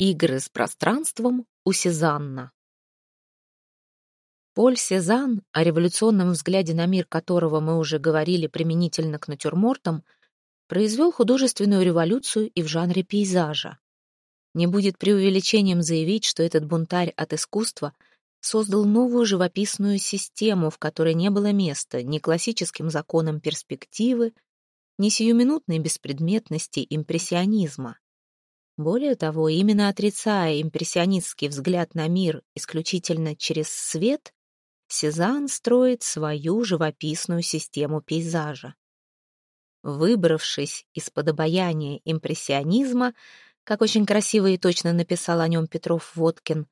Игры с пространством у Сезанна. Поль Сезанн, о революционном взгляде на мир которого мы уже говорили применительно к натюрмортам, произвел художественную революцию и в жанре пейзажа. Не будет преувеличением заявить, что этот бунтарь от искусства создал новую живописную систему, в которой не было места ни классическим законам перспективы, ни сиюминутной беспредметности импрессионизма. Более того, именно отрицая импрессионистский взгляд на мир исключительно через свет, Сезанн строит свою живописную систему пейзажа. Выбравшись из-под обаяния импрессионизма, как очень красиво и точно написал о нем Петров-Водкин,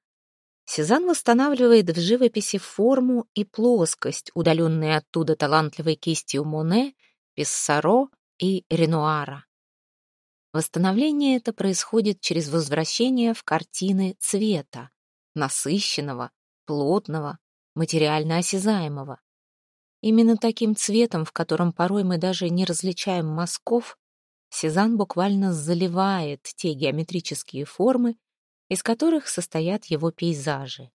Сезанн восстанавливает в живописи форму и плоскость, удаленные оттуда талантливой кистью Моне, Писсаро и Ренуара. Восстановление это происходит через возвращение в картины цвета, насыщенного, плотного, материально осязаемого. Именно таким цветом, в котором порой мы даже не различаем мазков, Сезанн буквально заливает те геометрические формы, из которых состоят его пейзажи.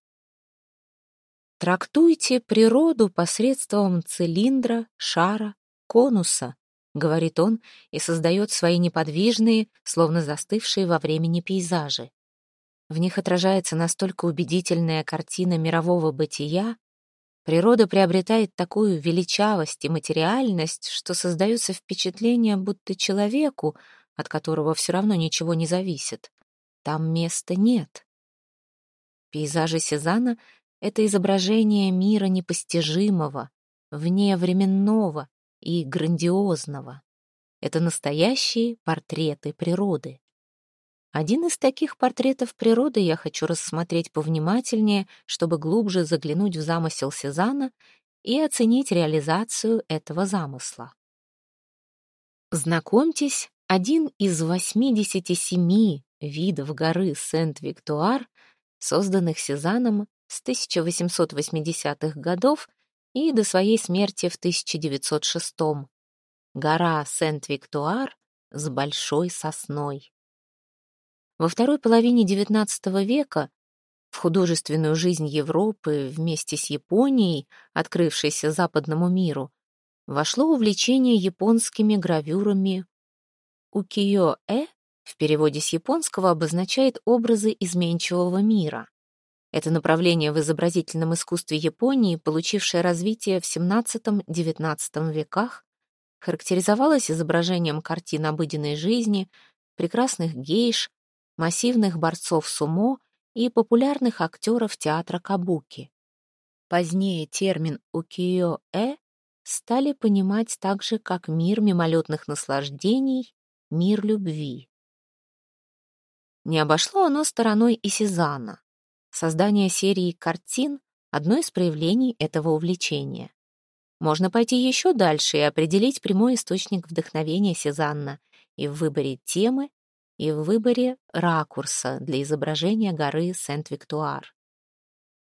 Трактуйте природу посредством цилиндра, шара, конуса, говорит он и создает свои неподвижные, словно застывшие во времени пейзажи. В них отражается настолько убедительная картина мирового бытия, природа приобретает такую величавость и материальность, что создается впечатление, будто человеку, от которого все равно ничего не зависит, там места нет. Пейзажи Сезана — это изображение мира непостижимого, вневременного, и грандиозного. Это настоящие портреты природы. Один из таких портретов природы я хочу рассмотреть повнимательнее, чтобы глубже заглянуть в замысел Сезана и оценить реализацию этого замысла. Знакомьтесь, один из 87 видов горы Сент-Виктуар, созданных Сезаном с 1880-х годов и до своей смерти в 1906 Гора Сент-Виктуар с большой сосной. Во второй половине XIX века в художественную жизнь Европы вместе с Японией, открывшейся западному миру, вошло увлечение японскими гравюрами. Укиё-э в переводе с японского обозначает образы изменчивого мира. Это направление в изобразительном искусстве Японии, получившее развитие в XVII-XIX веках, характеризовалось изображением картин обыденной жизни, прекрасных гейш, массивных борцов сумо и популярных актеров театра кабуки. Позднее термин «укиё-э» стали понимать также как мир мимолетных наслаждений, мир любви. Не обошло оно стороной и Сезанна. Создание серии картин — одно из проявлений этого увлечения. Можно пойти еще дальше и определить прямой источник вдохновения Сезанна и в выборе темы, и в выборе ракурса для изображения горы Сент-Виктуар.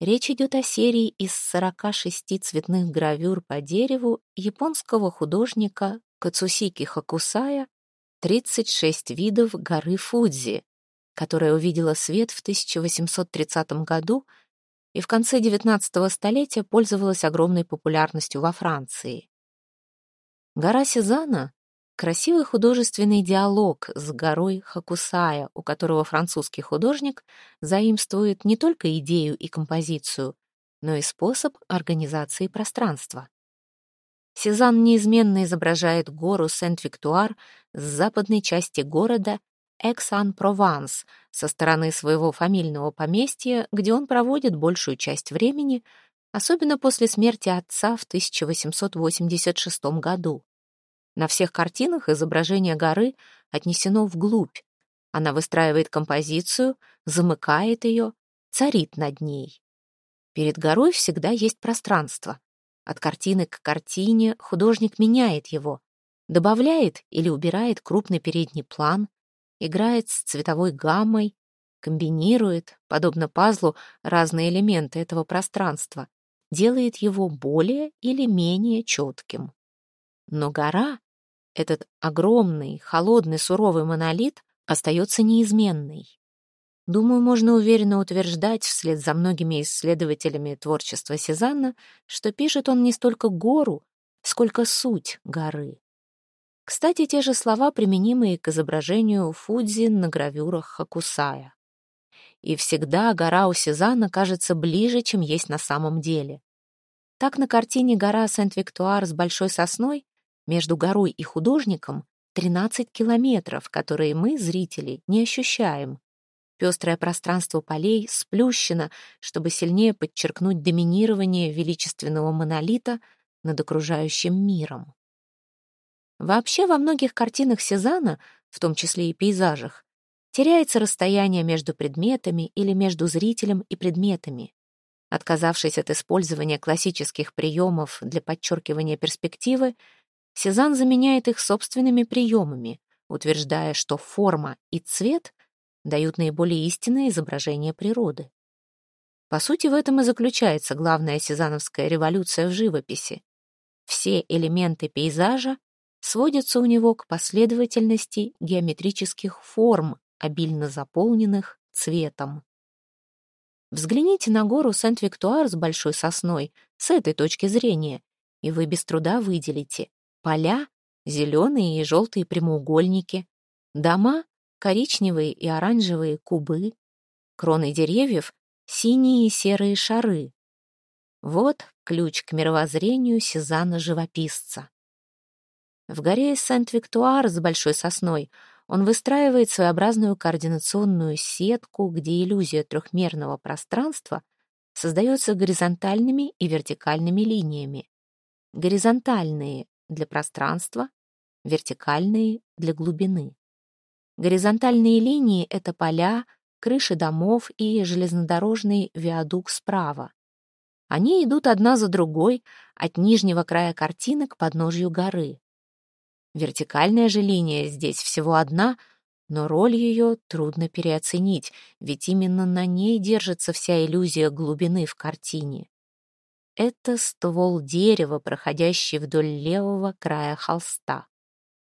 Речь идет о серии из 46 цветных гравюр по дереву японского художника Кацусики Хакусая «36 видов горы Фудзи», которая увидела свет в 1830 году и в конце XIX столетия пользовалась огромной популярностью во Франции. Гора Сезана — красивый художественный диалог с горой Хакусая, у которого французский художник заимствует не только идею и композицию, но и способ организации пространства. Сезанн неизменно изображает гору Сент-Виктуар с западной части города Экс-Ан-Прованс со стороны своего фамильного поместья, где он проводит большую часть времени, особенно после смерти отца в 1886 году. На всех картинах изображение горы отнесено вглубь. Она выстраивает композицию, замыкает ее, царит над ней. Перед горой всегда есть пространство. От картины к картине художник меняет его, добавляет или убирает крупный передний план, играет с цветовой гаммой, комбинирует, подобно пазлу, разные элементы этого пространства, делает его более или менее четким. Но гора, этот огромный, холодный, суровый монолит, остается неизменной. Думаю, можно уверенно утверждать, вслед за многими исследователями творчества Сезанна, что пишет он не столько гору, сколько суть горы. Кстати, те же слова применимы и к изображению Фудзи на гравюрах Хакусая. И всегда гора у Сезанна кажется ближе, чем есть на самом деле. Так на картине «Гора Сент-Виктуар» с большой сосной между горой и художником 13 километров, которые мы, зрители, не ощущаем. Пестрое пространство полей сплющено, чтобы сильнее подчеркнуть доминирование величественного монолита над окружающим миром. Вообще во многих картинах Сезана, в том числе и пейзажах, теряется расстояние между предметами или между зрителем и предметами. Отказавшись от использования классических приемов для подчеркивания перспективы, Сезанн заменяет их собственными приемами, утверждая, что форма и цвет дают наиболее истинное изображение природы. По сути, в этом и заключается главная сезановская революция в живописи. Все элементы пейзажа сводятся у него к последовательности геометрических форм, обильно заполненных цветом. Взгляните на гору Сент-Виктуар с большой сосной с этой точки зрения, и вы без труда выделите поля, зеленые и желтые прямоугольники, дома, коричневые и оранжевые кубы, кроны деревьев, синие и серые шары. Вот ключ к мировоззрению Сезанна-живописца. В горе Сент-Виктуар с большой сосной он выстраивает своеобразную координационную сетку, где иллюзия трехмерного пространства создается горизонтальными и вертикальными линиями. Горизонтальные для пространства, вертикальные для глубины. Горизонтальные линии — это поля, крыши домов и железнодорожный виадук справа. Они идут одна за другой от нижнего края картины к подножью горы. Вертикальная же линия здесь всего одна, но роль ее трудно переоценить, ведь именно на ней держится вся иллюзия глубины в картине. Это ствол дерева, проходящий вдоль левого края холста.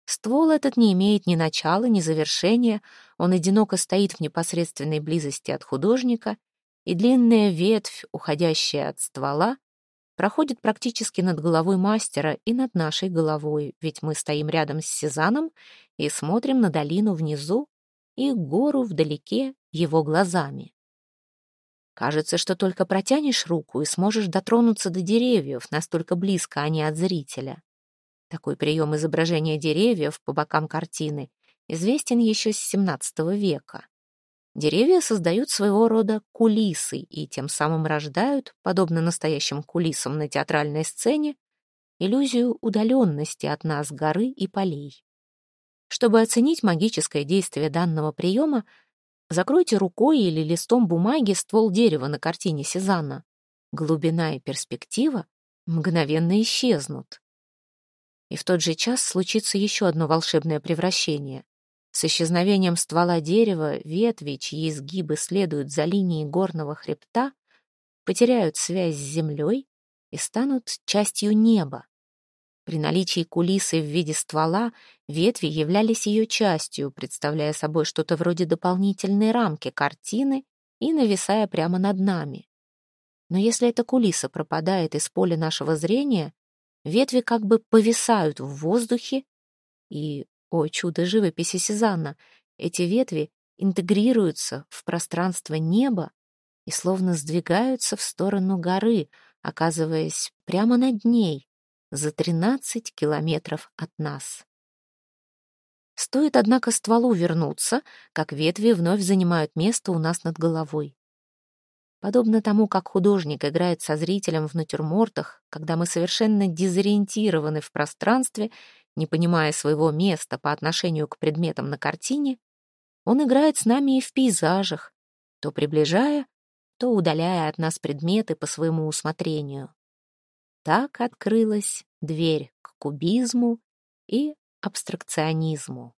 Ствол этот не имеет ни начала, ни завершения, он одиноко стоит в непосредственной близости от художника, и длинная ветвь, уходящая от ствола, проходит практически над головой мастера и над нашей головой, ведь мы стоим рядом с Сезаном и смотрим на долину внизу и гору вдалеке его глазами. Кажется, что только протянешь руку и сможешь дотронуться до деревьев, настолько близко они от зрителя. Такой прием изображения деревьев по бокам картины известен еще с XVII века. Деревья создают своего рода кулисы и тем самым рождают, подобно настоящим кулисам на театральной сцене, иллюзию удаленности от нас горы и полей. Чтобы оценить магическое действие данного приема, закройте рукой или листом бумаги ствол дерева на картине Сезанна. Глубина и перспектива мгновенно исчезнут. И в тот же час случится еще одно волшебное превращение. С исчезновением ствола дерева ветви, чьи изгибы следуют за линией горного хребта, потеряют связь с землей и станут частью неба. При наличии кулисы в виде ствола ветви являлись ее частью, представляя собой что-то вроде дополнительной рамки картины и нависая прямо над нами. Но если эта кулиса пропадает из поля нашего зрения, Ветви как бы повисают в воздухе, и, о чудо живописи Сезанна, эти ветви интегрируются в пространство неба и словно сдвигаются в сторону горы, оказываясь прямо над ней, за 13 километров от нас. Стоит, однако, стволу вернуться, как ветви вновь занимают место у нас над головой. Подобно тому, как художник играет со зрителем в натюрмортах, когда мы совершенно дезориентированы в пространстве, не понимая своего места по отношению к предметам на картине, он играет с нами и в пейзажах, то приближая, то удаляя от нас предметы по своему усмотрению. Так открылась дверь к кубизму и абстракционизму.